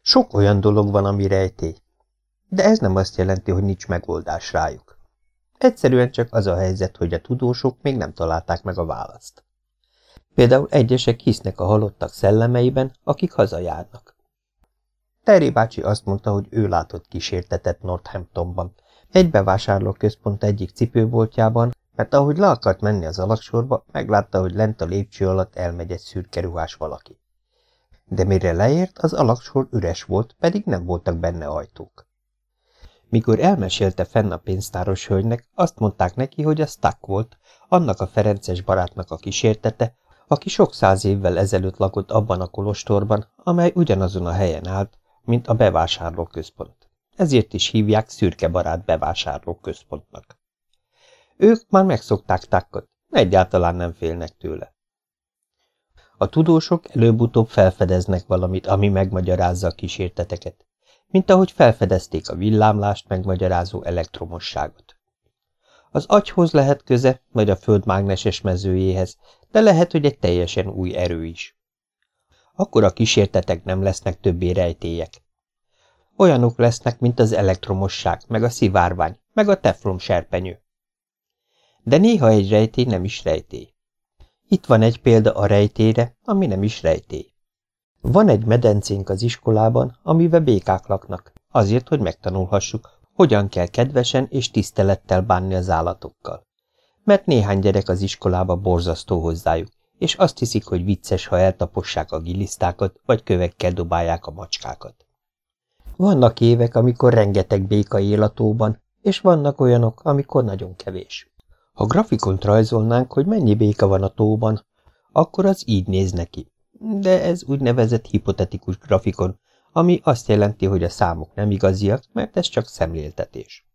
Sok olyan dolog van, ami rejtély. De ez nem azt jelenti, hogy nincs megoldás rájuk. Egyszerűen csak az a helyzet, hogy a tudósok még nem találták meg a választ. Például egyesek hisznek a halottak szellemeiben, akik hazajárnak. Terry bácsi azt mondta, hogy ő látott kísértetet Northamptonban, egy bevásárlóközpont egyik cipőboltjában, mert ahogy le akart menni az alaksorba, meglátta, hogy lent a lépcső alatt elmegy egy szürke valaki. De mire leért, az alaksor üres volt, pedig nem voltak benne ajtók. Mikor elmesélte fenn a pénztáros hölgynek, azt mondták neki, hogy a Stuck volt, annak a Ferences barátnak a kísértete, aki sok száz évvel ezelőtt lakott abban a kolostorban, amely ugyanazon a helyen állt, mint a bevásárlóközpont. Ezért is hívják szürke barát bevásárlóközpontnak. Ők már megszokták takkot, egyáltalán nem félnek tőle. A tudósok előbb-utóbb felfedeznek valamit, ami megmagyarázza a kísérteteket, mint ahogy felfedezték a villámlást megmagyarázó elektromosságot. Az agyhoz lehet köze, vagy a föld mágneses mezőjéhez, de lehet, hogy egy teljesen új erő is. Akkor a kísértetek nem lesznek többé rejtélyek. Olyanok lesznek, mint az elektromosság, meg a szivárvány, meg a teflon serpenyő. De néha egy rejtély nem is rejtély. Itt van egy példa a rejtélyre, ami nem is rejtély. Van egy medencénk az iskolában, amiben békák laknak, azért, hogy megtanulhassuk, hogyan kell kedvesen és tisztelettel bánni az állatokkal. Mert néhány gyerek az iskolába borzasztó hozzájuk, és azt hiszik, hogy vicces, ha eltapossák a gilisztákat, vagy kövekkel dobálják a macskákat. Vannak évek, amikor rengeteg béka él a tóban, és vannak olyanok, amikor nagyon kevés. Ha grafikont rajzolnánk, hogy mennyi béka van a tóban, akkor az így néz neki. De ez úgynevezett hipotetikus grafikon, ami azt jelenti, hogy a számok nem igaziak, mert ez csak szemléltetés.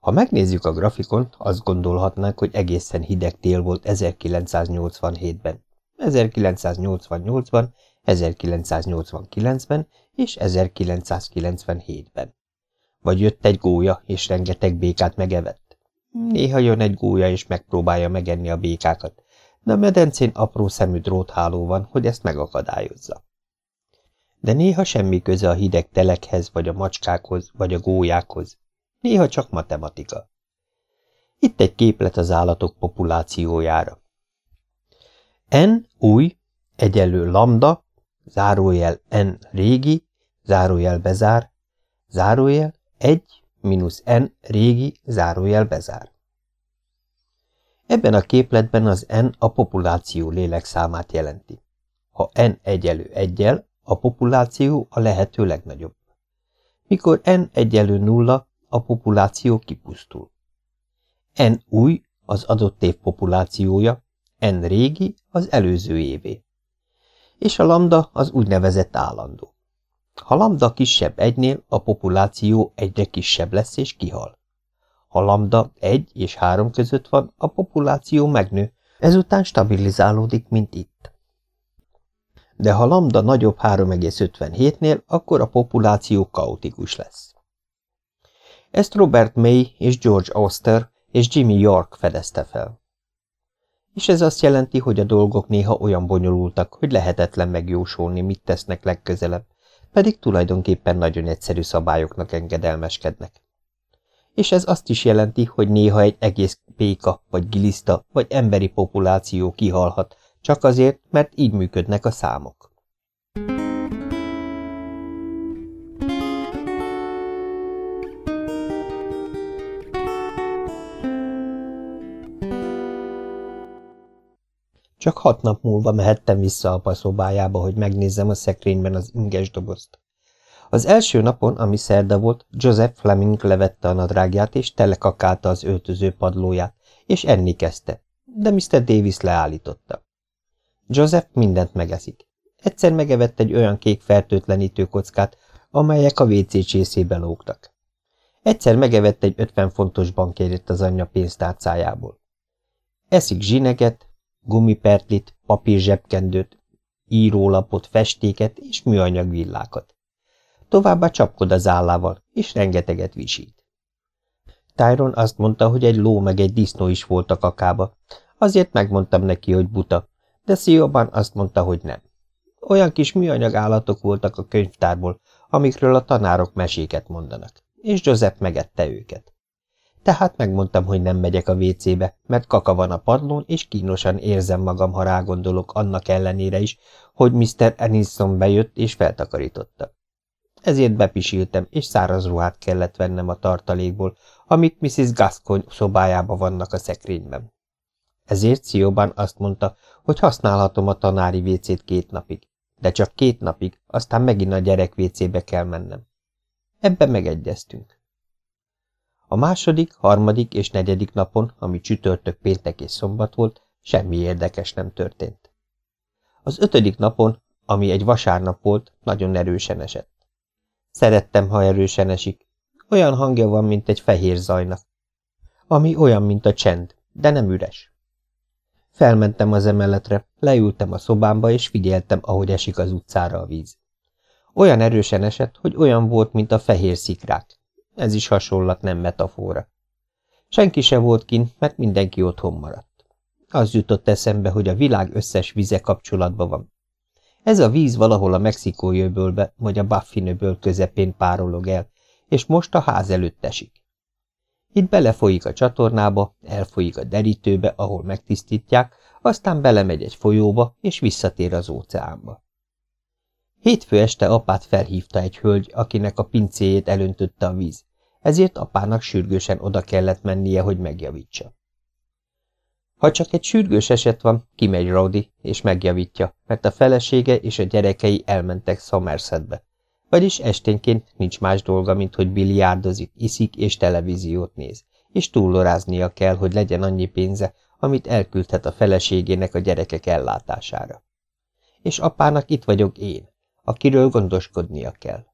Ha megnézzük a grafikont, azt gondolhatnánk, hogy egészen hideg tél volt 1987-ben, 1988-ban, 1989-ben és 1997-ben. Vagy jött egy gólya, és rengeteg békát megevett. Néha jön egy gólya, és megpróbálja megenni a békákat, de a medencén apró szemű drótháló van, hogy ezt megakadályozza. De néha semmi köze a hideg telekhez, vagy a macskákhoz, vagy a gólyákhoz. Néha csak matematika. Itt egy képlet az állatok populációjára. N új, egyelő lambda, zárójel N régi, zárójel bezár, zárójel 1 mínusz N régi, zárójel bezár. Ebben a képletben az N a populáció lélekszámát jelenti. Ha N egyelő egyel, a populáció a lehető legnagyobb. Mikor N egyelő nulla, a populáció kipusztul. N új az adott év populációja, N régi az előző évé. És a lambda az úgynevezett állandó. Ha lambda kisebb egynél, a populáció egyre kisebb lesz és kihal. Ha lambda egy és három között van, a populáció megnő, ezután stabilizálódik, mint itt. De ha lambda nagyobb 3,57-nél, akkor a populáció kaotikus lesz. Ezt Robert May és George Auster és Jimmy York fedezte fel. És ez azt jelenti, hogy a dolgok néha olyan bonyolultak, hogy lehetetlen megjósolni, mit tesznek legközelebb, pedig tulajdonképpen nagyon egyszerű szabályoknak engedelmeskednek. És ez azt is jelenti, hogy néha egy egész péka, vagy giliszta, vagy emberi populáció kihalhat, csak azért, mert így működnek a számok. Csak hat nap múlva mehettem vissza apa szobájába, hogy megnézzem a szekrényben az inges dobozt. Az első napon, ami szerda volt, Joseph Fleming levette a nadrágját, és telekakálta az öltöző padlóját, és enni kezdte, de Mr. Davis leállította. Joseph mindent megeszik. Egyszer megevett egy olyan kék fertőtlenítő kockát, amelyek a WC csészébe lógtak. Egyszer megevett egy 50 fontos bankjegyet az anyja pénztárcájából. Eszik zsineget, gumipertlit, papírzsebkendőt, írólapot, festéket és műanyag villákat. Továbbá csapkod az állával, és rengeteget visít. Tyron azt mondta, hogy egy ló meg egy disznó is volt a kakába, azért megmondtam neki, hogy buta, de Szioban azt mondta, hogy nem. Olyan kis műanyag állatok voltak a könyvtárból, amikről a tanárok meséket mondanak, és Joseph megette őket. Tehát megmondtam, hogy nem megyek a vécébe, mert kaka van a padlón, és kínosan érzem magam, ha rágondolok annak ellenére is, hogy Mr. Aniston bejött és feltakarította. Ezért bepisiltem, és száraz ruhát kellett vennem a tartalékból, amik Mrs. Gascoigne szobájába vannak a szekrényben. Ezért Szióban azt mondta, hogy használhatom a tanári vécét két napig, de csak két napig, aztán megint a gyerek vécébe kell mennem. Ebben megegyeztünk. A második, harmadik és negyedik napon, ami csütörtök, péntek és szombat volt, semmi érdekes nem történt. Az ötödik napon, ami egy vasárnap volt, nagyon erősen esett. Szerettem, ha erősen esik. Olyan hangja van, mint egy fehér zajnak. Ami olyan, mint a csend, de nem üres. Felmentem az emeletre, leültem a szobámba, és figyeltem, ahogy esik az utcára a víz. Olyan erősen esett, hogy olyan volt, mint a fehér szikrák. Ez is hasonlat, nem metafora. Senki se volt kint, mert mindenki otthon maradt. Az jutott eszembe, hogy a világ összes vize kapcsolatban van. Ez a víz valahol a Mexikói öbölbe, vagy a Baffin öböl közepén párolog el, és most a ház előtt esik. Itt belefolyik a csatornába, elfolyik a derítőbe, ahol megtisztítják, aztán belemegy egy folyóba, és visszatér az óceánba. Hétfő este apát felhívta egy hölgy, akinek a pincéjét elöntötte a víz, ezért apának sürgősen oda kellett mennie, hogy megjavítsa. Ha csak egy sürgős eset van, kimegy Rowdy, és megjavítja, mert a felesége és a gyerekei elmentek Somersetbe. Vagyis esténként nincs más dolga, mint hogy biliárdozik, iszik és televíziót néz, és túlloráznia kell, hogy legyen annyi pénze, amit elküldhet a feleségének a gyerekek ellátására. És apának itt vagyok én, akiről gondoskodnia kell.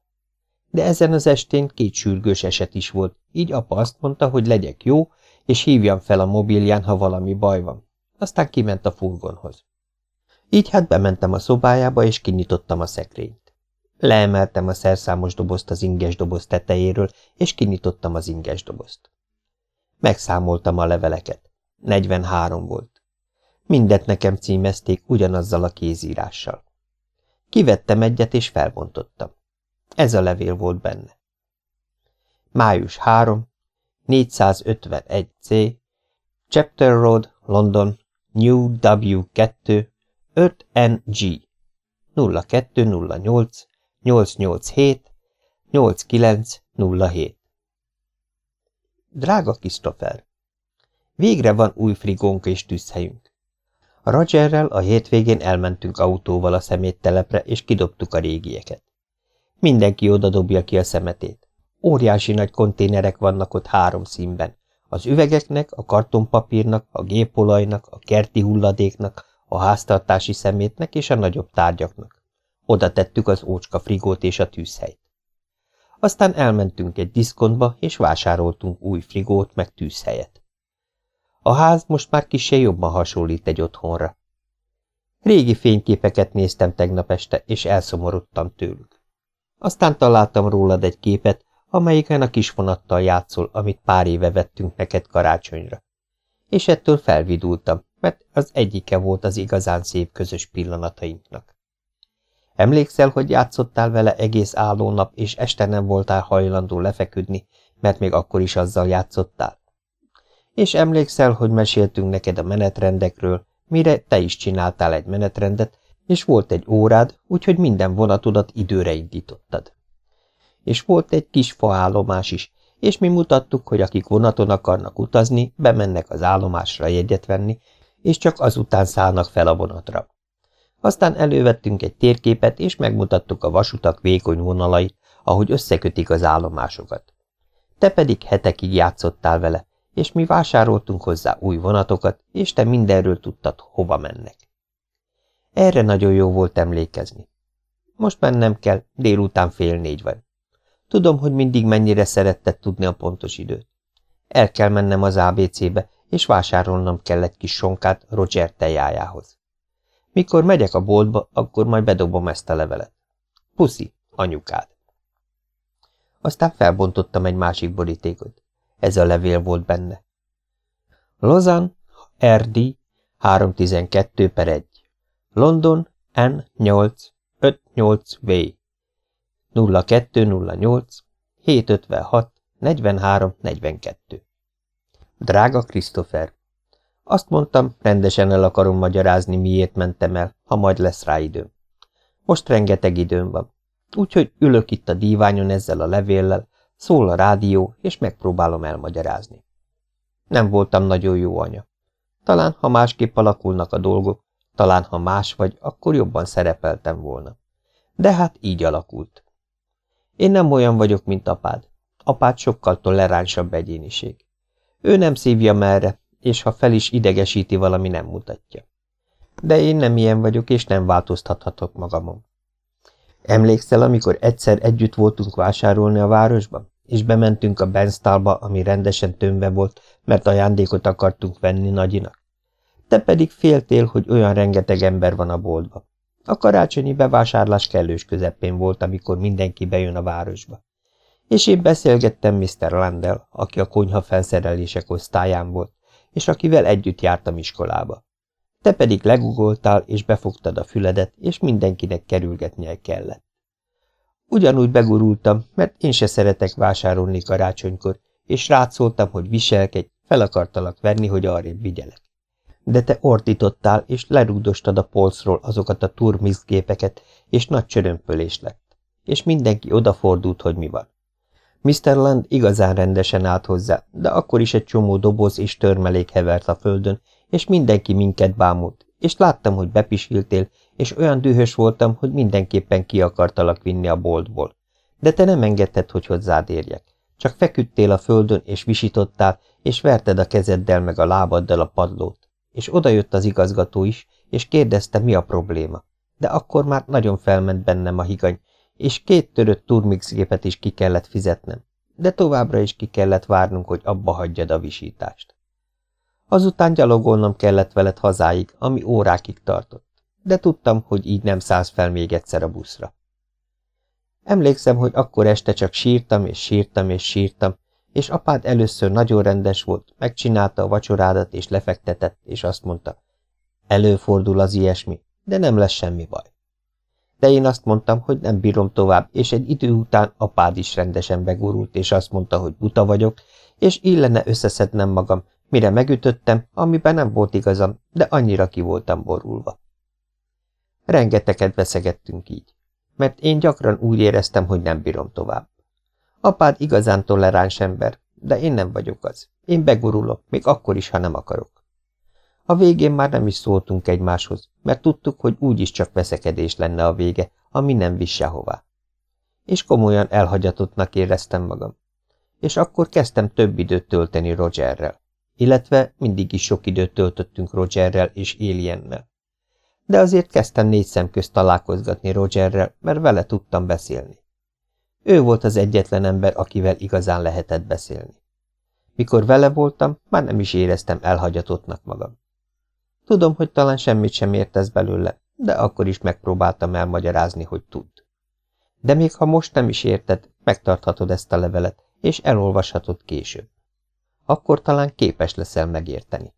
De ezen az estén két sürgős eset is volt, így apa azt mondta, hogy legyek jó, és hívjam fel a mobilján, ha valami baj van. Aztán kiment a furgonhoz. Így hát bementem a szobájába, és kinyitottam a szekrényt. Leemeltem a szerszámos dobozt az inges doboz tetejéről, és kinyitottam az inges dobozt. Megszámoltam a leveleket. 43 volt. Mindet nekem címezték ugyanazzal a kézírással. Kivettem egyet, és felbontottam. Ez a levél volt benne. Május 3, 451C, Chapter Road, London, New W2, 5NG, 0208, 887, 8907. Drága Christopher! Végre van új frigónk és tűzhelyünk. A Rogerrel a hétvégén elmentünk autóval a szeméttelepre, és kidobtuk a régieket. Mindenki oda dobja ki a szemetét. Óriási nagy konténerek vannak ott három színben. Az üvegeknek, a kartonpapírnak, a gépolajnak, a kerti hulladéknak, a háztartási szemétnek és a nagyobb tárgyaknak. Oda tettük az ócska frigót és a tűzhelyt. Aztán elmentünk egy diszkontba, és vásároltunk új frigót, meg tűzhelyet. A ház most már kisé jobban hasonlít egy otthonra. Régi fényképeket néztem tegnap este, és elszomorodtam tőlük. Aztán találtam rólad egy képet, amelyiken a kis vonattal játszol, amit pár éve vettünk neked karácsonyra. És ettől felvidultam, mert az egyike volt az igazán szép közös pillanatainknak. Emlékszel, hogy játszottál vele egész nap, és este nem voltál hajlandó lefeküdni, mert még akkor is azzal játszottál? És emlékszel, hogy meséltünk neked a menetrendekről, mire te is csináltál egy menetrendet, és volt egy órád, úgyhogy minden vonatodat időre indítottad. És volt egy kis faállomás is, és mi mutattuk, hogy akik vonaton akarnak utazni, bemennek az állomásra jegyet venni, és csak azután szállnak fel a vonatra. Aztán elővettünk egy térképet, és megmutattuk a vasutak vékony vonalait, ahogy összekötik az állomásokat. Te pedig hetekig játszottál vele, és mi vásároltunk hozzá új vonatokat, és te mindenről tudtad, hova mennek. Erre nagyon jó volt emlékezni. Most mennem kell, délután fél négy van. Tudom, hogy mindig mennyire szeretted tudni a pontos időt. El kell mennem az ABC-be, és vásárolnom kell egy kis sonkát Roger tejájához. Mikor megyek a boltba, akkor majd bedobom ezt a levelet. Puszi, anyukád. Aztán felbontottam egy másik borítékot. Ez a levél volt benne. Lozan, RD, 312 per 1. London, N8, 58V 0208 756 43 42 Drága Christopher! Azt mondtam, rendesen el akarom magyarázni, miért mentem el, ha majd lesz rá időm. Most rengeteg időm van, úgyhogy ülök itt a díványon ezzel a levéllel, szól a rádió, és megpróbálom elmagyarázni. Nem voltam nagyon jó anya. Talán, ha másképp alakulnak a dolgok, talán, ha más vagy, akkor jobban szerepeltem volna. De hát így alakult. Én nem olyan vagyok, mint apád. Apád sokkal toleránsabb egyéniség. Ő nem szívja merre, és ha fel is idegesíti, valami nem mutatja. De én nem ilyen vagyok, és nem változtathatok magamon. Emlékszel, amikor egyszer együtt voltunk vásárolni a városban, és bementünk a Benztalba, ami rendesen tömve volt, mert ajándékot akartunk venni nagyinak? Te pedig féltél, hogy olyan rengeteg ember van a boltba. A karácsonyi bevásárlás kellős közepén volt, amikor mindenki bejön a városba. És én beszélgettem Mr. Landel, aki a konyha felszerelések osztályán volt, és akivel együtt jártam iskolába. Te pedig legugoltál, és befogtad a füledet, és mindenkinek kerülgetnie kellett. Ugyanúgy begurultam, mert én se szeretek vásárolni karácsonykor, és rátszóltam, hogy viselkedj, fel akartalak venni, hogy arrébb vigyelek. De te ordítottál, és lerúgdostad a polcról azokat a turmixgépeket, és nagy csörömpölés lett. És mindenki odafordult, hogy mi van. Mr. Land igazán rendesen állt hozzá, de akkor is egy csomó doboz és törmelék hevert a földön, és mindenki minket bámult, és láttam, hogy bepisiltél, és olyan dühös voltam, hogy mindenképpen ki akartalak vinni a boltból. De te nem engedted, hogy hozzád érjek. Csak feküdtél a földön, és visítottál, és verted a kezeddel meg a lábaddal a padlót. És odajött az igazgató is, és kérdezte, mi a probléma. De akkor már nagyon felment bennem a higany, és két törött turmix gépet is ki kellett fizetnem, de továbbra is ki kellett várnunk, hogy abba hagyjad a visítást. Azután gyalogolnom kellett veled hazáig, ami órákig tartott, de tudtam, hogy így nem szállsz fel még egyszer a buszra. Emlékszem, hogy akkor este csak sírtam és sírtam és sírtam, és apád először nagyon rendes volt, megcsinálta a vacsorádat és lefektetett, és azt mondta, előfordul az ilyesmi, de nem lesz semmi baj de én azt mondtam, hogy nem bírom tovább, és egy idő után apád is rendesen begurult, és azt mondta, hogy buta vagyok, és illene összeszednem magam, mire megütöttem, amiben nem volt igazam, de annyira ki voltam borulva. Rengeteget veszegettünk így, mert én gyakran úgy éreztem, hogy nem bírom tovább. Apád igazán toleráns ember, de én nem vagyok az. Én begurulok, még akkor is, ha nem akarok. A végén már nem is szóltunk egymáshoz, mert tudtuk, hogy úgyis csak veszekedés lenne a vége, ami nem visz sehová. És komolyan elhagyatottnak éreztem magam. És akkor kezdtem több időt tölteni Rogerrel, illetve mindig is sok időt töltöttünk Rogerrel és Aliennel. De azért kezdtem négy szem közt találkozgatni Rogerrel, mert vele tudtam beszélni. Ő volt az egyetlen ember, akivel igazán lehetett beszélni. Mikor vele voltam, már nem is éreztem elhagyatottnak magam. Tudom, hogy talán semmit sem értesz belőle, de akkor is megpróbáltam elmagyarázni, hogy tudd. De még ha most nem is érted, megtarthatod ezt a levelet, és elolvashatod később. Akkor talán képes leszel megérteni.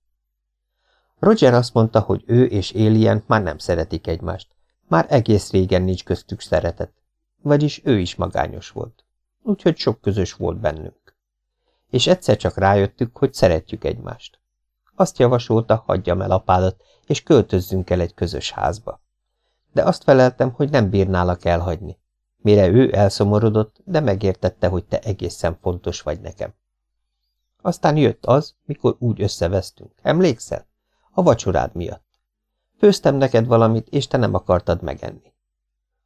Roger azt mondta, hogy ő és Alien már nem szeretik egymást. Már egész régen nincs köztük szeretet. Vagyis ő is magányos volt. Úgyhogy sok közös volt bennünk. És egyszer csak rájöttük, hogy szeretjük egymást. Azt javasolta, hagyjam el apádat, és költözzünk el egy közös házba. De azt feleltem, hogy nem bírnálak elhagyni. Mire ő elszomorodott, de megértette, hogy te egészen fontos vagy nekem. Aztán jött az, mikor úgy összevesztünk. Emlékszel? A vacsorád miatt. Főztem neked valamit, és te nem akartad megenni.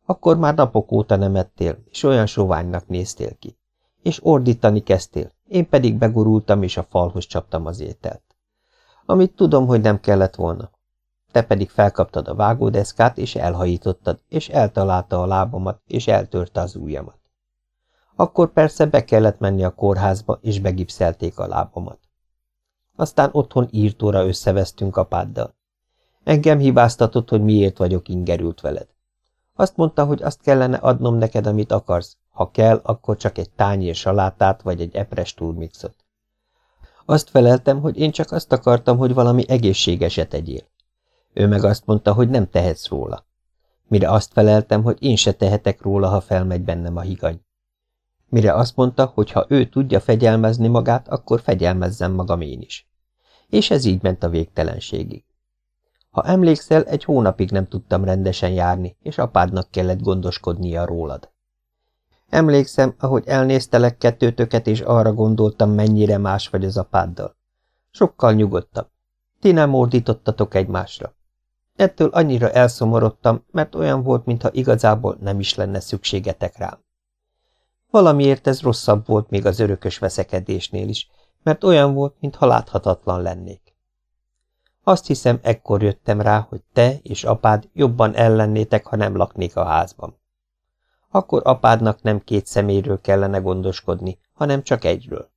Akkor már napok óta nem ettél, és olyan soványnak néztél ki. És ordítani kezdtél, én pedig begurultam, és a falhoz csaptam az ételt amit tudom, hogy nem kellett volna. Te pedig felkaptad a vágódeszkát, és elhajítottad, és eltalálta a lábamat, és eltörte az ujjamat. Akkor persze be kellett menni a kórházba, és begipszelték a lábamat. Aztán otthon írtóra összevesztünk apáddal. Engem hibáztatott, hogy miért vagyok ingerült veled. Azt mondta, hogy azt kellene adnom neked, amit akarsz. Ha kell, akkor csak egy tányér salátát, vagy egy epres turmixot. Azt feleltem, hogy én csak azt akartam, hogy valami egészségeset egyél. Ő meg azt mondta, hogy nem tehetsz róla. Mire azt feleltem, hogy én se tehetek róla, ha felmegy bennem a higany. Mire azt mondta, hogy ha ő tudja fegyelmezni magát, akkor fegyelmezzem magam én is. És ez így ment a végtelenségig. Ha emlékszel, egy hónapig nem tudtam rendesen járni, és apádnak kellett gondoskodnia rólad. Emlékszem, ahogy elnéztelek kettőtöket, és arra gondoltam, mennyire más vagy az apáddal. Sokkal nyugodtabb. Ti nem ordítottatok egymásra. Ettől annyira elszomorodtam, mert olyan volt, mintha igazából nem is lenne szükségetek rám. Valamiért ez rosszabb volt még az örökös veszekedésnél is, mert olyan volt, mintha láthatatlan lennék. Azt hiszem, ekkor jöttem rá, hogy te és apád jobban ellennétek, ha nem laknék a házban. Akkor apádnak nem két személyről kellene gondoskodni, hanem csak egyről.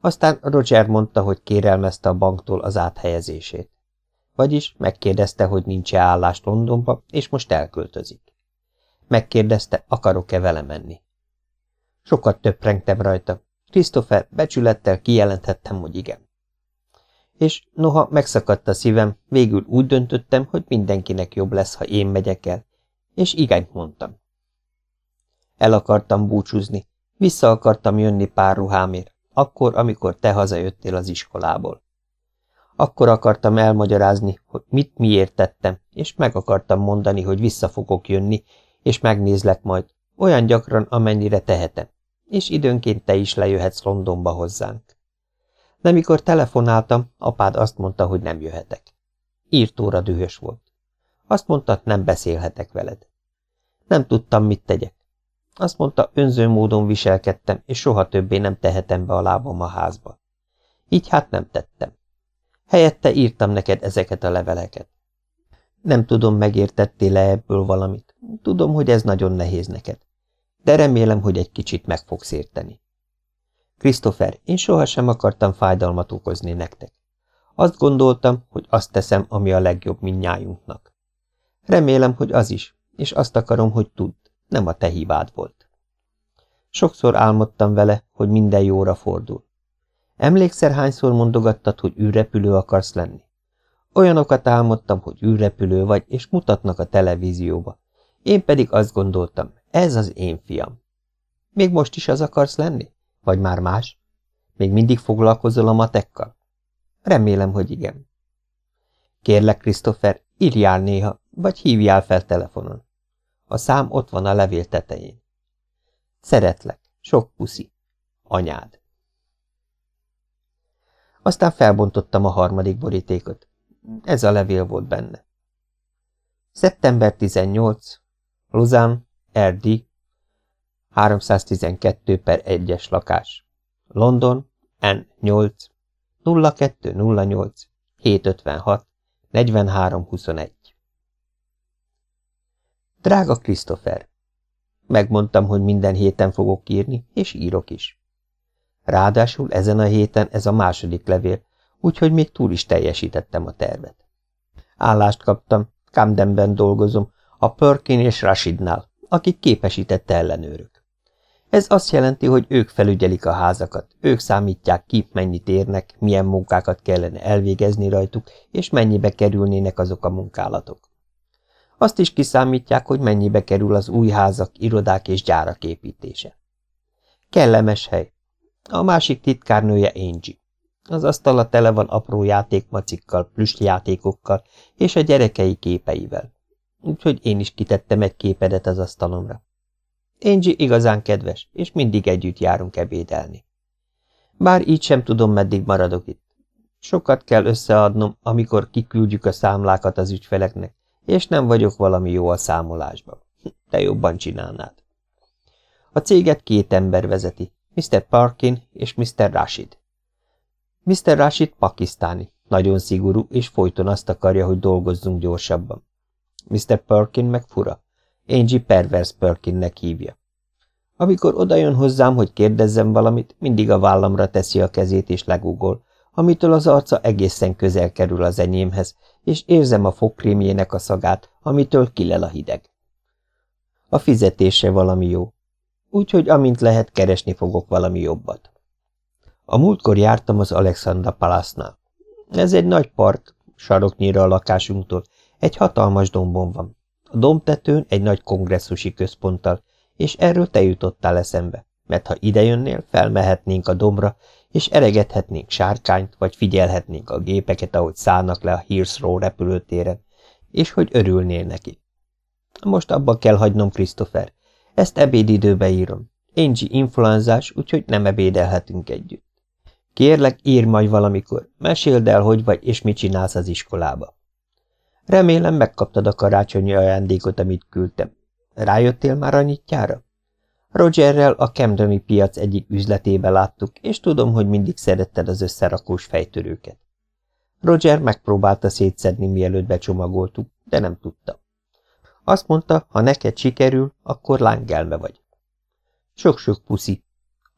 Aztán Roger mondta, hogy kérelmezte a banktól az áthelyezését. Vagyis megkérdezte, hogy nincs-e állást Londonba, és most elköltözik. Megkérdezte, akarok-e vele menni. Sokat töprengtem rajta. Christopher becsülettel kijelenthettem, hogy igen. És noha megszakadt a szívem, végül úgy döntöttem, hogy mindenkinek jobb lesz, ha én megyek el, és igent mondtam. El akartam búcsúzni, vissza akartam jönni pár ruhámért, akkor, amikor te hazajöttél az iskolából. Akkor akartam elmagyarázni, hogy mit miért tettem, és meg akartam mondani, hogy vissza fogok jönni, és megnézlek majd, olyan gyakran, amennyire tehetem, és időnként te is lejöhetsz Londonba hozzánk. De mikor telefonáltam, apád azt mondta, hogy nem jöhetek. Írtóra dühös volt. Azt mondta, nem beszélhetek veled. Nem tudtam, mit tegyek. Azt mondta, önző módon viselkedtem, és soha többé nem tehetem be a lábam a házba. Így hát nem tettem. Helyette írtam neked ezeket a leveleket. Nem tudom, megértettél-e ebből valamit. Tudom, hogy ez nagyon nehéz neked. De remélem, hogy egy kicsit meg fogsz érteni. Christopher, én sohasem akartam fájdalmat okozni nektek. Azt gondoltam, hogy azt teszem, ami a legjobb minnyájunknak. Remélem, hogy az is, és azt akarom, hogy tudd, nem a te hibád volt. Sokszor álmodtam vele, hogy minden jóra fordul. Emlékszel, hányszor mondogattad, hogy űrrepülő akarsz lenni? Olyanokat álmodtam, hogy űrrepülő vagy, és mutatnak a televízióba. Én pedig azt gondoltam, ez az én fiam. Még most is az akarsz lenni? Vagy már más? Még mindig foglalkozol a matekkal? Remélem, hogy igen. Kérlek, Christopher, írjál néha, vagy hívjál fel telefonon. A szám ott van a levél tetején. Szeretlek, sok puszi. Anyád. Aztán felbontottam a harmadik borítékot. Ez a levél volt benne. Szeptember 18. Luzán, Erdi, 312 per 1-es lakás. London, N8, 0208, 756, 4321. Drága Christopher! Megmondtam, hogy minden héten fogok írni, és írok is. Ráadásul ezen a héten ez a második levél, úgyhogy még túl is teljesítettem a tervet. Állást kaptam, Camdenben dolgozom, a Perkin és Rashidnál, akik képesített ellenőrök. Ez azt jelenti, hogy ők felügyelik a házakat, ők számítják ki, mennyit érnek, milyen munkákat kellene elvégezni rajtuk, és mennyibe kerülnének azok a munkálatok. Azt is kiszámítják, hogy mennyibe kerül az új házak, irodák és gyárak építése. Kellemes hely, a másik titkárnője Angie. Az asztala tele van apró játékmacikkal, plüstjátékokkal és a gyerekei képeivel. Úgyhogy én is kitettem egy képedet az asztalomra. Angie igazán kedves, és mindig együtt járunk ebédelni. Bár így sem tudom, meddig maradok itt. Sokat kell összeadnom, amikor kiküldjük a számlákat az ügyfeleknek, és nem vagyok valami jó a számolásban. Te jobban csinálnád. A céget két ember vezeti, Mr. Parkin és Mr. Rashid. Mr. Rashid pakisztáni, nagyon szigorú, és folyton azt akarja, hogy dolgozzunk gyorsabban. Mr. Perkin meg fura. Angie Pervers Perkinnek hívja. Amikor odajön hozzám, hogy kérdezzem valamit, mindig a vállamra teszi a kezét és legugol, amitől az arca egészen közel kerül az enyémhez, és érzem a fogkrémjének a szagát, amitől kilel a hideg. A fizetése valami jó, úgyhogy amint lehet, keresni fogok valami jobbat. A múltkor jártam az Alexandra Palasznál. Ez egy nagy park, saroknyira a lakásunktól, egy hatalmas dombon van. A domtetőn egy nagy kongresszusi központtal, és erről te jutottál eszembe, mert ha idejönnél, felmehetnénk a dombra, és eregethetnénk sárkányt, vagy figyelhetnénk a gépeket, ahogy szállnak le a Heathrow repülőtéren, és hogy örülnél neki. Most abba kell hagynom, Christopher. Ezt ebédidőbe írom. Angie influenzás, úgyhogy nem ebédelhetünk együtt. Kérlek, írj majd valamikor, meséld el, hogy vagy, és mit csinálsz az iskolába. Remélem, megkaptad a karácsonyi ajándékot, amit küldtem. Rájöttél már a nyitjára? Rogerrel a Camdeni piac egyik üzletébe láttuk, és tudom, hogy mindig szeretted az összerakós fejtörőket. Roger megpróbálta szétszedni, mielőtt becsomagoltuk, de nem tudta. Azt mondta, ha neked sikerül, akkor lángelme vagy. Sok-sok puszi.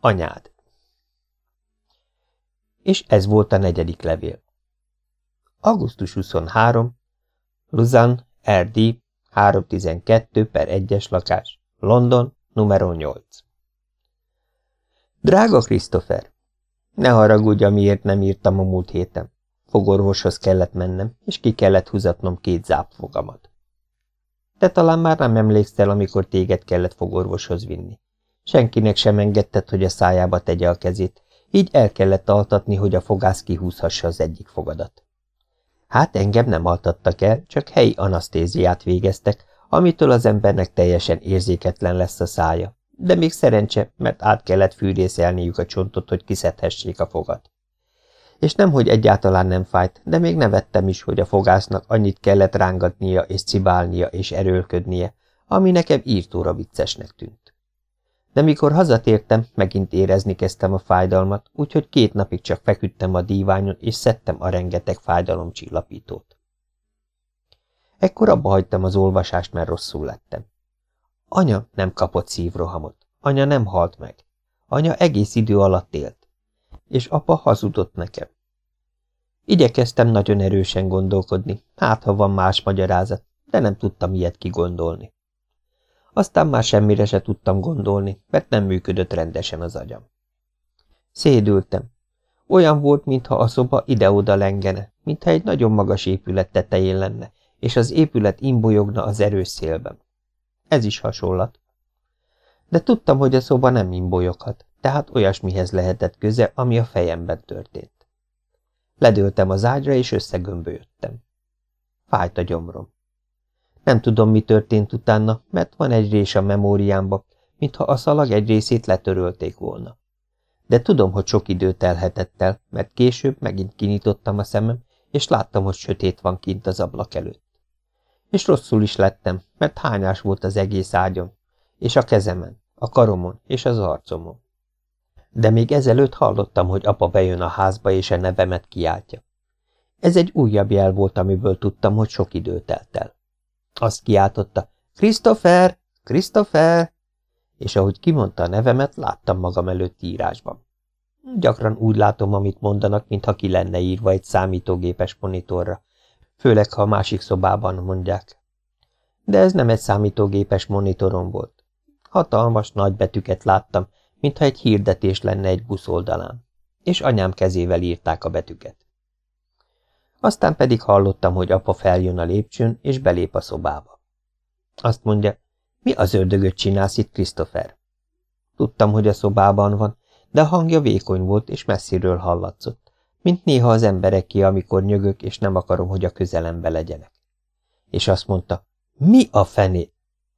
Anyád. És ez volt a negyedik levél. Augusztus 23. Luzan, RD, 312 per 1-es lakás. London, numero 8. Drága Christopher! Ne haragudj, amiért nem írtam a múlt héten. Fogorvoshoz kellett mennem, és ki kellett húzatnom két zápfogamat. Te talán már nem emlékszel, amikor téged kellett fogorvoshoz vinni. Senkinek sem engedted, hogy a szájába tegye a kezét, így el kellett altatni, hogy a fogász kihúzhassa az egyik fogadat. Hát engem nem altattak el, csak helyi anasztéziát végeztek, amitől az embernek teljesen érzéketlen lesz a szája, de még szerencse, mert át kellett fűrészelniük a csontot, hogy kiszedhessék a fogat és nemhogy egyáltalán nem fájt, de még nevettem is, hogy a fogásznak annyit kellett rángatnia és cibálnia és erőlködnie, ami nekem írtóra viccesnek tűnt. De mikor hazatértem, megint érezni kezdtem a fájdalmat, úgyhogy két napig csak feküdtem a díványon, és szedtem a rengeteg fájdalomcsillapítót. Ekkor abba hagytam az olvasást, mert rosszul lettem. Anya nem kapott szívrohamot. Anya nem halt meg. Anya egész idő alatt élt és apa hazudott nekem. Igyekeztem nagyon erősen gondolkodni, hát ha van más magyarázat, de nem tudtam ilyet kigondolni. Aztán már semmire se tudtam gondolni, mert nem működött rendesen az agyam. Szédültem. Olyan volt, mintha a szoba ide-oda lengene, mintha egy nagyon magas épület tetején lenne, és az épület imbolyogna az erős szélben. Ez is hasonlat. De tudtam, hogy a szoba nem imbolyoghat, tehát olyasmihez lehetett köze, ami a fejemben történt. Ledőltem az ágyra, és összegömbölyödtem. Fájt a gyomrom. Nem tudom, mi történt utána, mert van egy rés a memóriámba, mintha a szalag egy részét letörölték volna. De tudom, hogy sok idő telhetett el, mert később megint kinyitottam a szemem, és láttam, hogy sötét van kint az ablak előtt. És rosszul is lettem, mert hányás volt az egész ágyon, és a kezemen, a karomon és az arcomon. De még ezelőtt hallottam, hogy apa bejön a házba, és a nevemet kiáltja. Ez egy újabb jel volt, amiből tudtam, hogy sok idő telt el. Azt kiáltotta, Christopher, Christopher, és ahogy kimondta a nevemet, láttam magam előtt írásban. Gyakran úgy látom, amit mondanak, mintha ki lenne írva egy számítógépes monitorra, főleg, ha a másik szobában mondják. De ez nem egy számítógépes monitoron volt. Hatalmas nagy betűket láttam, mintha egy hirdetés lenne egy busz oldalán, és anyám kezével írták a betűket. Aztán pedig hallottam, hogy apa feljön a lépcsőn, és belép a szobába. Azt mondja, mi az ördögöt csinálsz itt, Christopher? Tudtam, hogy a szobában van, de a hangja vékony volt, és messziről hallatszott, mint néha az embereké, amikor nyögök, és nem akarom, hogy a közelembe legyenek. És azt mondta, mi a fené?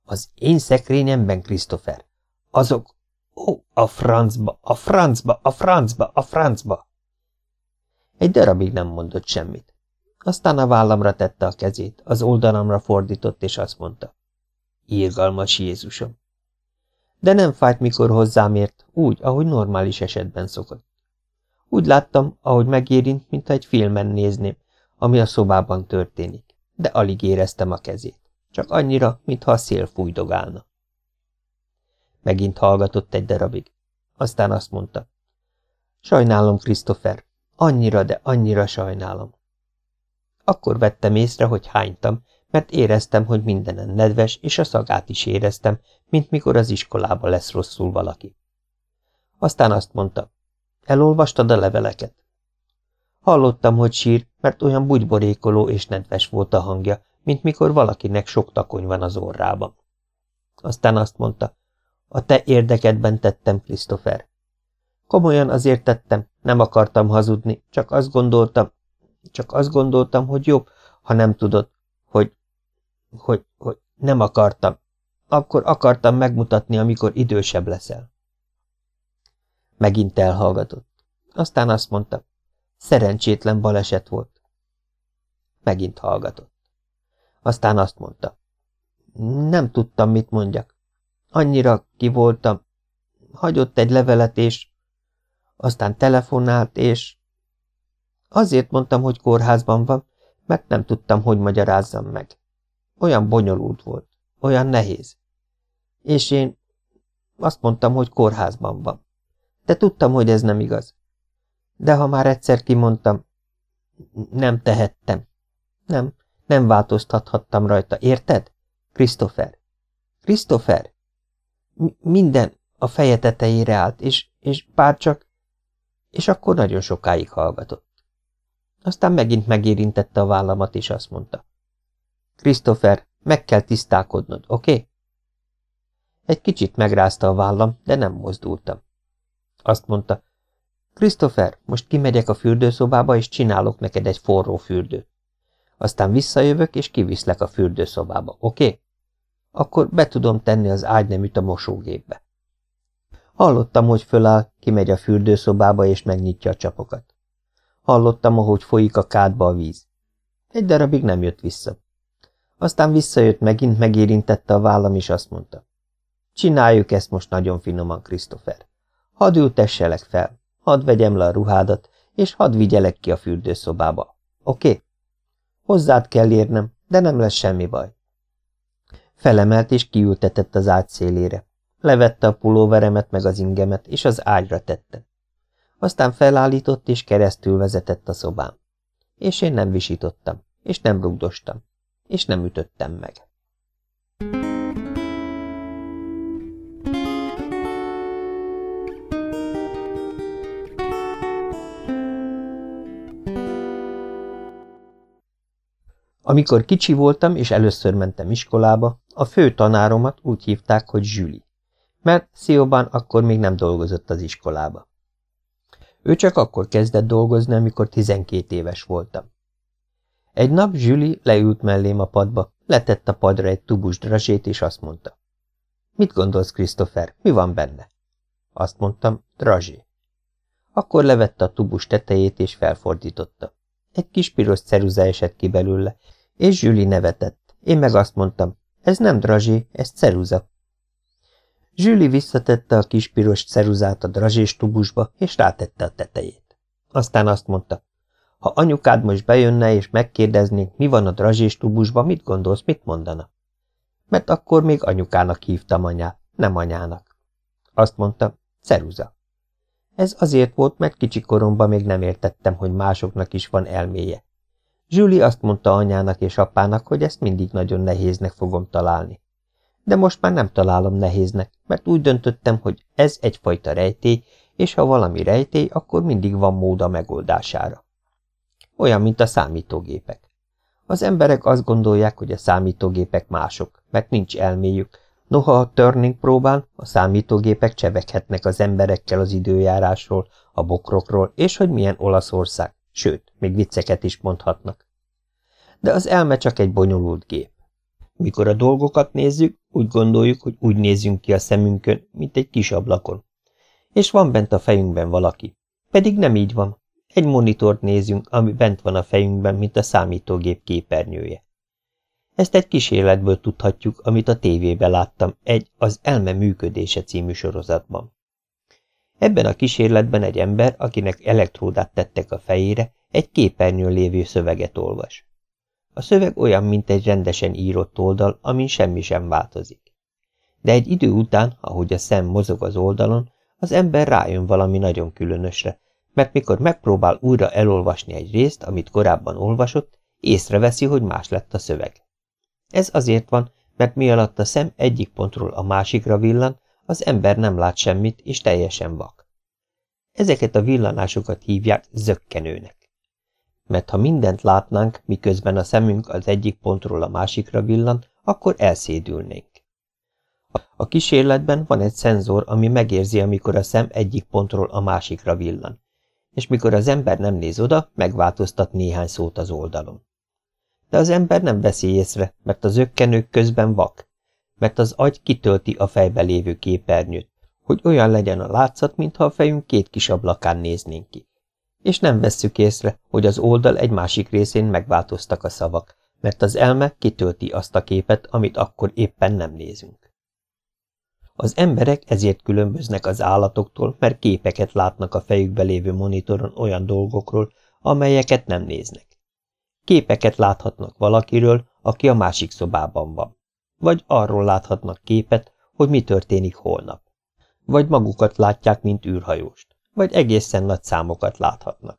Az én szekrényemben, Christopher. Azok, Ó, a francba, a francba, a francba, a francba! Egy darabig nem mondott semmit. Aztán a vállamra tette a kezét, az oldalamra fordított, és azt mondta. Írgalmas Jézusom! De nem fájt, mikor hozzám ért, úgy, ahogy normális esetben szokott. Úgy láttam, ahogy megérint, mintha egy filmen nézném, ami a szobában történik, de alig éreztem a kezét, csak annyira, mintha a szél fújdogálna. Megint hallgatott egy darabig. Aztán azt mondta. Sajnálom, Christopher. Annyira, de annyira sajnálom. Akkor vettem észre, hogy hánytam, mert éreztem, hogy mindenen nedves, és a szagát is éreztem, mint mikor az iskolába lesz rosszul valaki. Aztán azt mondta, elolvastad a leveleket? Hallottam, hogy sír, mert olyan bugyborékoló és nedves volt a hangja, mint mikor valakinek sok takony van az orrában. Aztán azt mondta, a te érdekedben tettem, Christopher. Komolyan azért tettem, nem akartam hazudni, csak azt gondoltam, csak azt gondoltam, hogy jobb, ha nem tudod, hogy, hogy, hogy nem akartam. Akkor akartam megmutatni, amikor idősebb leszel. Megint elhallgatott. Aztán azt mondta, szerencsétlen baleset volt. Megint hallgatott. Aztán azt mondta, nem tudtam, mit mondjak. Annyira ki voltam. Hagyott egy levelet, és aztán telefonált, és azért mondtam, hogy kórházban van, mert nem tudtam, hogy magyarázzam meg. Olyan bonyolult volt, olyan nehéz. És én azt mondtam, hogy kórházban van. De tudtam, hogy ez nem igaz. De ha már egyszer kimondtam, nem tehettem. Nem, nem változtathattam rajta, érted? Christopher. Christopher. M minden a feje tetejére állt, és, és bár csak... És akkor nagyon sokáig hallgatott. Aztán megint megérintette a vállamat, és azt mondta. Christopher, meg kell tisztálkodnod, oké? Okay? Egy kicsit megrázta a vállam, de nem mozdultam. Azt mondta, Christopher, most kimegyek a fürdőszobába, és csinálok neked egy forró fürdőt. Aztán visszajövök, és kiviszlek a fürdőszobába, oké? Okay? Akkor be tudom tenni az ágyneműt a mosógépbe. Hallottam, hogy föláll, kimegy a fürdőszobába, és megnyitja a csapokat. Hallottam, ahogy folyik a kádba a víz. Egy darabig nem jött vissza. Aztán visszajött megint, megérintette a vállam, és azt mondta. Csináljuk ezt most nagyon finoman, Christopher. Hadd ültesselek fel, hadd vegyem le a ruhádat, és hadd vigyelek ki a fürdőszobába. Oké? Okay? Hozzád kell érnem, de nem lesz semmi baj. Felemelt és kiültetett az ágy szélére. Levette a pulóveremet meg az ingemet, és az ágyra tette. Aztán felállított és keresztül vezetett a szobám. És én nem visítottam, és nem rugdostam, és nem ütöttem meg. Amikor kicsi voltam, és először mentem iskolába, a fő tanáromat úgy hívták, hogy Zsüli, mert Szióban akkor még nem dolgozott az iskolába. Ő csak akkor kezdett dolgozni, amikor 12 éves voltam. Egy nap Zsüli leült mellém a padba, letett a padra egy tubus drazsét, és azt mondta. Mit gondolsz, Christopher, mi van benne? Azt mondtam, drazsé. Akkor levette a tubus tetejét, és felfordította. Egy kis piros ceruza esett ki belőle, és Zsüli nevetett. Én meg azt mondtam, ez nem drazsé, ez ceruza. Zsüli visszatette a kis piros ceruzát a drazsés tubusba, és rátette a tetejét. Aztán azt mondta, ha anyukád most bejönne és megkérdeznék, mi van a drazsés tubusba, mit gondolsz, mit mondana? Mert akkor még anyukának hívtam anyát, nem anyának. Azt mondta, ceruza. Ez azért volt, mert kicsi koromban még nem értettem, hogy másoknak is van elméje. Zsüli azt mondta anyának és apának, hogy ezt mindig nagyon nehéznek fogom találni. De most már nem találom nehéznek, mert úgy döntöttem, hogy ez egyfajta rejtély, és ha valami rejtély, akkor mindig van mód a megoldására. Olyan, mint a számítógépek. Az emberek azt gondolják, hogy a számítógépek mások, mert nincs elméjük, noha a Turning próbán a számítógépek cseveghetnek az emberekkel az időjárásról, a bokrokról, és hogy milyen Olaszország, sőt, még vicceket is mondhatnak. De az elme csak egy bonyolult gép. Mikor a dolgokat nézzük, úgy gondoljuk, hogy úgy nézzünk ki a szemünkön, mint egy kis ablakon. És van bent a fejünkben valaki. Pedig nem így van. Egy monitort nézünk, ami bent van a fejünkben, mint a számítógép képernyője. Ezt egy kísérletből tudhatjuk, amit a tévében láttam, egy az Elme működése című sorozatban. Ebben a kísérletben egy ember, akinek elektródát tettek a fejére, egy képernyőn lévő szöveget olvas. A szöveg olyan, mint egy rendesen írott oldal, amin semmi sem változik. De egy idő után, ahogy a szem mozog az oldalon, az ember rájön valami nagyon különösre, mert mikor megpróbál újra elolvasni egy részt, amit korábban olvasott, észreveszi, hogy más lett a szöveg. Ez azért van, mert mi alatt a szem egyik pontról a másikra villan, az ember nem lát semmit, és teljesen vak. Ezeket a villanásokat hívják zökkenőnek. Mert ha mindent látnánk, miközben a szemünk az egyik pontról a másikra villan, akkor elszédülnénk. A kísérletben van egy szenzor, ami megérzi, amikor a szem egyik pontról a másikra villan, és mikor az ember nem néz oda, megváltoztat néhány szót az oldalon. De az ember nem veszi észre, mert az ökkenők közben vak, mert az agy kitölti a fejbe lévő képernyőt, hogy olyan legyen a látszat, mintha a fejünk két kis ablakán néznénk ki. És nem vesszük észre, hogy az oldal egy másik részén megváltoztak a szavak, mert az elme kitölti azt a képet, amit akkor éppen nem nézünk. Az emberek ezért különböznek az állatoktól, mert képeket látnak a fejükbe lévő monitoron olyan dolgokról, amelyeket nem néznek. Képeket láthatnak valakiről, aki a másik szobában van. Vagy arról láthatnak képet, hogy mi történik holnap. Vagy magukat látják, mint űrhajóst. Vagy egészen nagy számokat láthatnak.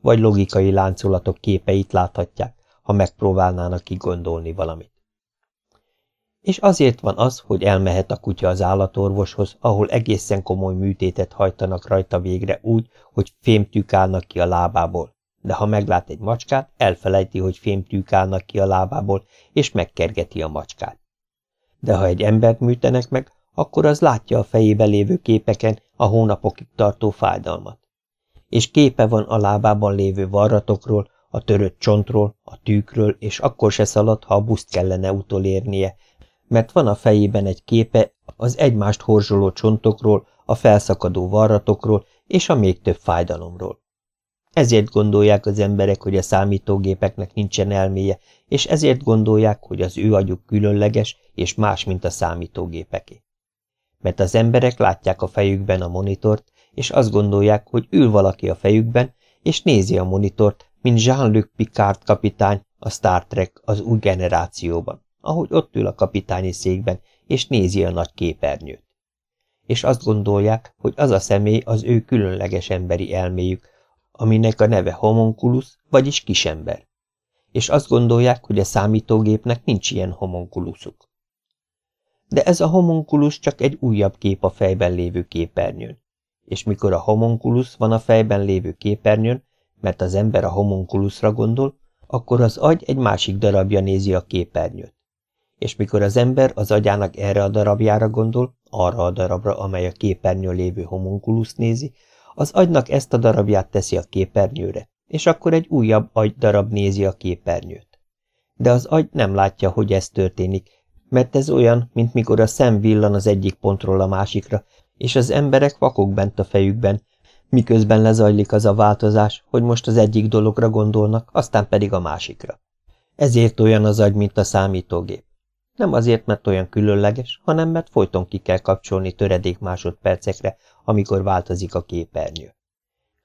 Vagy logikai láncolatok képeit láthatják, ha megpróbálnának kigondolni valamit. És azért van az, hogy elmehet a kutya az állatorvoshoz, ahol egészen komoly műtétet hajtanak rajta végre úgy, hogy fémtűk állnak ki a lábából. De ha meglát egy macskát, elfelejti, hogy fémtűk állnak ki a lábából, és megkergeti a macskát. De ha egy embert műtenek meg, akkor az látja a fejébe lévő képeken a hónapokig tartó fájdalmat. És képe van a lábában lévő varratokról, a törött csontról, a tűkről, és akkor se szalad, ha a buszt kellene utolérnie, mert van a fejében egy képe az egymást horzsoló csontokról, a felszakadó varratokról és a még több fájdalomról. Ezért gondolják az emberek, hogy a számítógépeknek nincsen elméje, és ezért gondolják, hogy az ő agyuk különleges és más, mint a számítógépeké. Mert az emberek látják a fejükben a monitort, és azt gondolják, hogy ül valaki a fejükben, és nézi a monitort, mint Jean-Luc Picard kapitány a Star Trek az új generációban ahogy ott ül a kapitányi székben, és nézi a nagy képernyőt. És azt gondolják, hogy az a személy az ő különleges emberi elméjük, aminek a neve homunculus, vagyis kisember. És azt gondolják, hogy a számítógépnek nincs ilyen homunculuszuk. De ez a homunculus csak egy újabb kép a fejben lévő képernyőn. És mikor a homunculus van a fejben lévő képernyőn, mert az ember a homunculusra gondol, akkor az agy egy másik darabja nézi a képernyőt és mikor az ember az agyának erre a darabjára gondol, arra a darabra, amely a képernyőn lévő homunculus nézi, az agynak ezt a darabját teszi a képernyőre, és akkor egy újabb agy darab nézi a képernyőt. De az agy nem látja, hogy ez történik, mert ez olyan, mint mikor a szem villan az egyik pontról a másikra, és az emberek vakok bent a fejükben, miközben lezajlik az a változás, hogy most az egyik dologra gondolnak, aztán pedig a másikra. Ezért olyan az agy, mint a számítógép. Nem azért, mert olyan különleges, hanem mert folyton ki kell kapcsolni töredék másodpercekre, amikor változik a képernyő.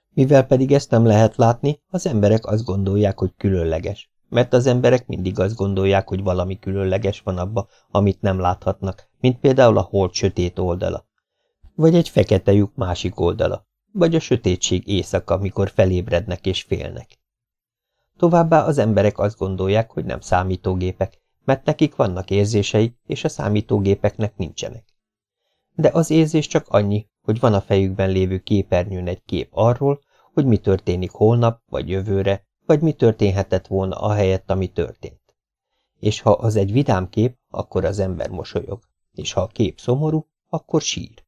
Mivel pedig ezt nem lehet látni, az emberek azt gondolják, hogy különleges, mert az emberek mindig azt gondolják, hogy valami különleges van abba, amit nem láthatnak, mint például a hold sötét oldala, vagy egy fekete lyuk másik oldala, vagy a sötétség éjszaka, amikor felébrednek és félnek. Továbbá az emberek azt gondolják, hogy nem számítógépek, mert nekik vannak érzései, és a számítógépeknek nincsenek. De az érzés csak annyi, hogy van a fejükben lévő képernyőn egy kép arról, hogy mi történik holnap, vagy jövőre, vagy mi történhetett volna ahelyett, ami történt. És ha az egy vidám kép, akkor az ember mosolyog, és ha a kép szomorú, akkor sír.